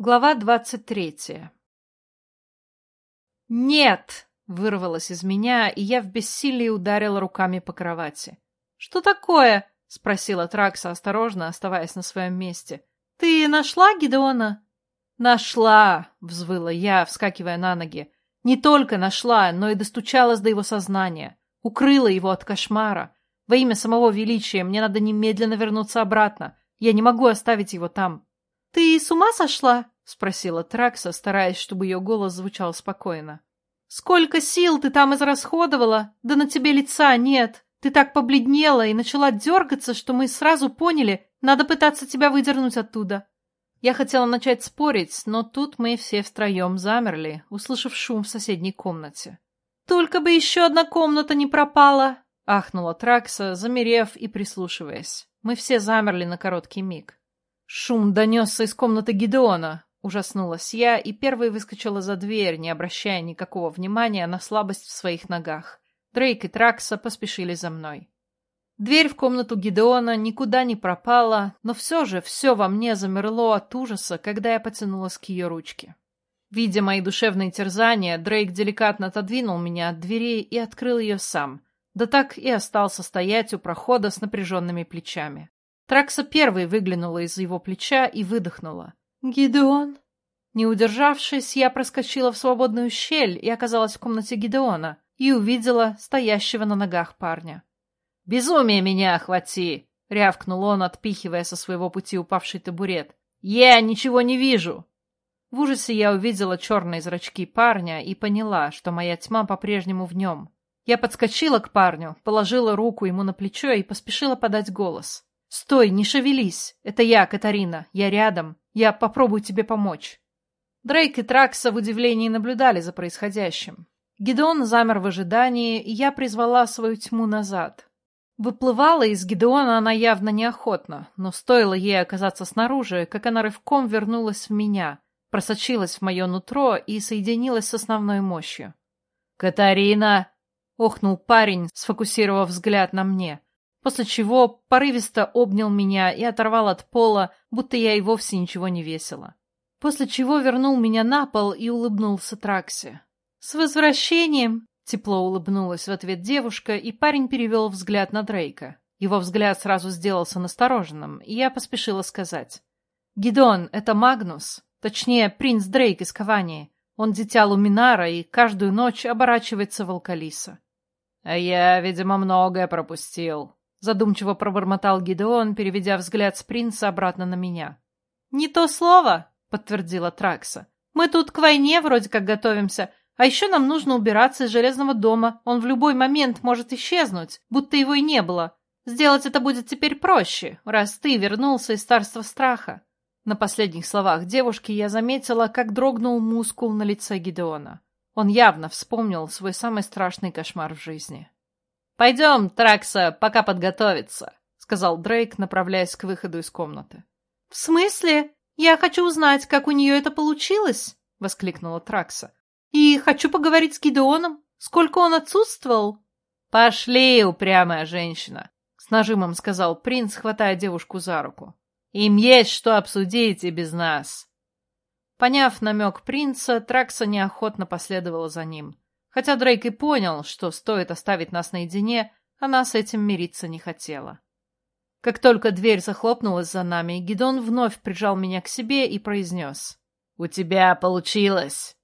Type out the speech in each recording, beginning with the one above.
Глава двадцать третья. «Нет!» — вырвалось из меня, и я в бессилии ударила руками по кровати. «Что такое?» — спросила Тракса осторожно, оставаясь на своем месте. «Ты нашла Гидеона?» «Нашла!» — взвыла я, вскакивая на ноги. «Не только нашла, но и достучалась до его сознания. Укрыла его от кошмара. Во имя самого величия мне надо немедленно вернуться обратно. Я не могу оставить его там». «Ты с ума сошла?» — спросила Тракса, стараясь, чтобы ее голос звучал спокойно. «Сколько сил ты там израсходовала? Да на тебе лица нет. Ты так побледнела и начала дергаться, что мы сразу поняли, надо пытаться тебя выдернуть оттуда». Я хотела начать спорить, но тут мы все втроем замерли, услышав шум в соседней комнате. «Только бы еще одна комната не пропала!» — ахнула Тракса, замерев и прислушиваясь. Мы все замерли на короткий миг. Шум донесся из комнаты Гидеона. Ужаснулась я и первой выскочила за дверь, не обращая никакого внимания на слабость в своих ногах. Дрейк и Тракса поспешили за мной. Дверь в комнату Гидеона никуда не пропала, но все же все во мне замерло от ужаса, когда я потянулась к ее ручке. Видя мои душевные терзания, Дрейк деликатно отодвинул меня от двери и открыл ее сам, да так и остался стоять у прохода с напряженными плечами. Тракса первой выглянула из его плеча и выдохнула. «Гидеон?» Не удержавшись, я проскочила в свободную щель и оказалась в комнате Гидеона и увидела стоящего на ногах парня. «Безумие меня охвати!» — рявкнул он, отпихивая со своего пути упавший табурет. «Я ничего не вижу!» В ужасе я увидела черные зрачки парня и поняла, что моя тьма по-прежнему в нем. Я подскочила к парню, положила руку ему на плечо и поспешила подать голос. «Стой, не шевелись! Это я, Катарина. Я рядом. Я попробую тебе помочь». Дрейк и Тракса в удивлении наблюдали за происходящим. Гидеон замер в ожидании, и я призвала свою тьму назад. Выплывала из Гидеона она явно неохотно, но стоило ей оказаться снаружи, как она рывком вернулась в меня, просочилась в мое нутро и соединилась с основной мощью. «Катарина!» — охнул парень, сфокусировав взгляд на мне после чего порывисто обнял меня и оторвал от пола, будто я и вовсе ничего не весила. После чего вернул меня на пол и улыбнулся Траксе. «С возвращением!» — тепло улыбнулась в ответ девушка, и парень перевел взгляд на Дрейка. Его взгляд сразу сделался настороженным, и я поспешила сказать. «Гидон, это Магнус, точнее, принц Дрейк из Кавании. Он дитя Луминара и каждую ночь оборачивается в Алкалиса». «А я, видимо, многое пропустил», Задумчиво пробормотал Гидеон, переведя взгляд с принца обратно на меня. «Не то слово!» — подтвердила Тракса. «Мы тут к войне вроде как готовимся, а еще нам нужно убираться из Железного дома. Он в любой момент может исчезнуть, будто его и не было. Сделать это будет теперь проще, раз ты вернулся из Старства Страха». На последних словах девушки я заметила, как дрогнул мускул на лице Гидеона. Он явно вспомнил свой самый страшный кошмар в жизни. «Пойдем, Тракса, пока подготовиться», — сказал Дрейк, направляясь к выходу из комнаты. «В смысле? Я хочу узнать, как у нее это получилось», — воскликнула Тракса. «И хочу поговорить с Гидеоном. Сколько он отсутствовал?» «Пошли, упрямая женщина», — с нажимом сказал принц, хватая девушку за руку. «Им есть что обсудить и без нас». Поняв намек принца, Тракса неохотно последовала за ним. Хотя Дрейк и понял, что стоит оставить нас наедине, она с этим мириться не хотела. Как только дверь захлопнулась за нами, Гидон вновь прижал меня к себе и произнес. «У тебя получилось!»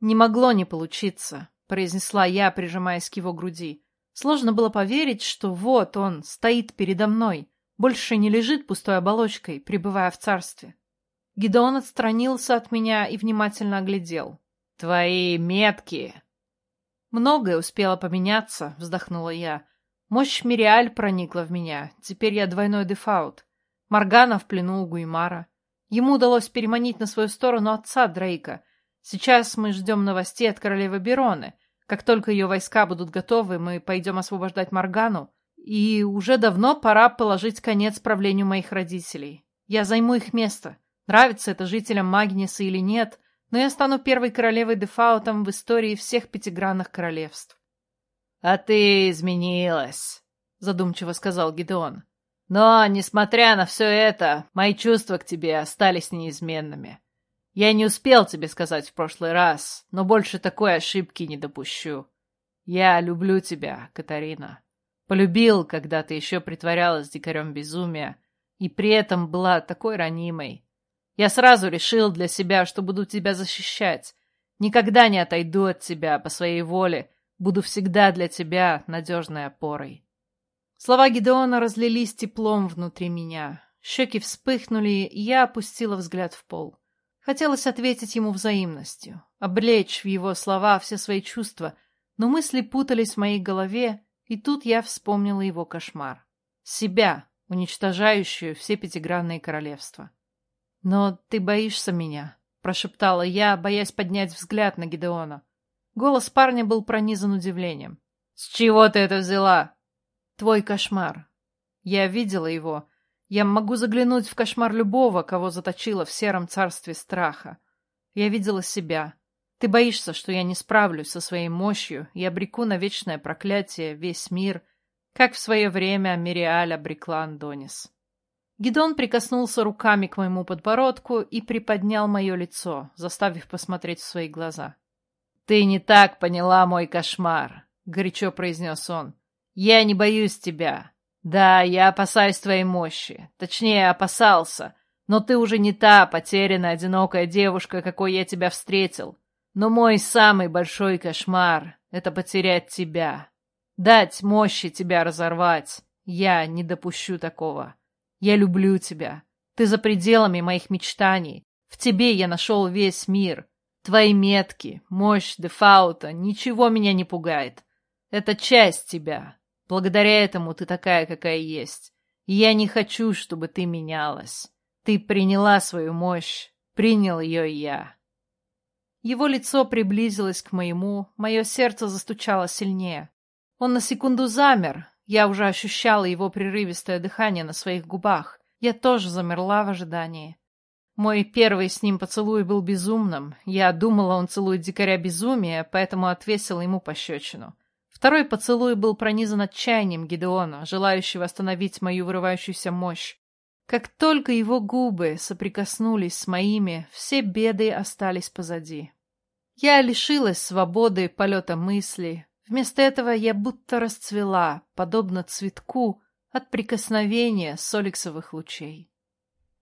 «Не могло не получиться», — произнесла я, прижимаясь к его груди. Сложно было поверить, что вот он, стоит передо мной, больше не лежит пустой оболочкой, пребывая в царстве. Гидеон отстранился от меня и внимательно оглядел. «Твои метки Многое успело поменяться, вздохнула я. Мощь Мириаль проникла в меня. Теперь я двойной дефаут. Моргана в плену у Гуймара. Ему удалось переманить на свою сторону отца Дрейка. Сейчас мы ждем новостей от королевы Бероны. Как только ее войска будут готовы, мы пойдем освобождать Моргану. И уже давно пора положить конец правлению моих родителей. Я займу их место. Нравится это жителям Магниса или нет, но я стану первой королевой Дефаутом в истории всех пятигранных королевств. — А ты изменилась, — задумчиво сказал Гидеон. — Но, несмотря на все это, мои чувства к тебе остались неизменными. Я не успел тебе сказать в прошлый раз, но больше такой ошибки не допущу. Я люблю тебя, Катарина. Полюбил, когда ты еще притворялась дикарем безумия, и при этом была такой ранимой. Я сразу решил для себя, что буду тебя защищать. Никогда не отойду от тебя по своей воле, буду всегда для тебя надежной опорой. Слова Гидеона разлились теплом внутри меня. Щеки вспыхнули, и я опустила взгляд в пол. Хотелось ответить ему взаимностью, облечь в его слова все свои чувства, но мысли путались в моей голове, и тут я вспомнила его кошмар. Себя, уничтожающую все пятигранные королевства. «Но ты боишься меня», — прошептала я, боясь поднять взгляд на Гидеона. Голос парня был пронизан удивлением. «С чего ты это взяла?» «Твой кошмар. Я видела его, я могу заглянуть в кошмар любого, кого заточила в сером царстве страха. Я видела себя. Ты боишься, что я не справлюсь со своей мощью и обреку на вечное проклятие весь мир, как в свое время Мириаль обрекла Андонис. Гидон прикоснулся руками к моему подбородку и приподнял мое лицо, заставив посмотреть в свои глаза. «Ты не так поняла мой кошмар», — горячо произнес он. «Я не боюсь тебя. Да, я опасаюсь твоей мощи. Точнее, опасался. Но ты уже не та потерянная, одинокая девушка, какой я тебя встретил. Но мой самый большой кошмар — это потерять тебя. Дать мощи тебя разорвать. Я не допущу такого. Я люблю тебя. Ты за пределами моих мечтаний. В тебе я нашел весь мир. Твои метки, мощь дефаута, ничего меня не пугает. Это часть тебя, Благодаря этому ты такая, какая есть. Я не хочу, чтобы ты менялась. Ты приняла свою мощь, принял ее я. Его лицо приблизилось к моему, мое сердце застучало сильнее. Он на секунду замер, я уже ощущала его прерывистое дыхание на своих губах. Я тоже замерла в ожидании. Мой первый с ним поцелуй был безумным. Я думала, он целует дикаря безумия, поэтому отвесила ему пощечину. Второй поцелуй был пронизан отчаянием Гидеона, желающего остановить мою вырывающуюся мощь. Как только его губы соприкоснулись с моими, все беды остались позади. Я лишилась свободы полета мысли. Вместо этого я будто расцвела, подобно цветку, от прикосновения соликсовых лучей.